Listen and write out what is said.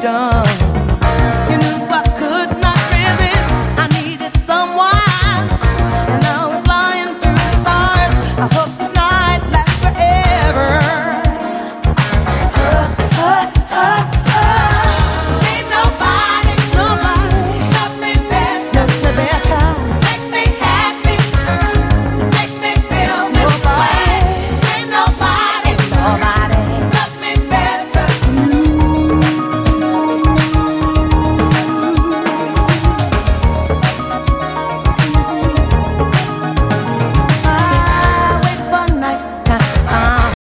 done.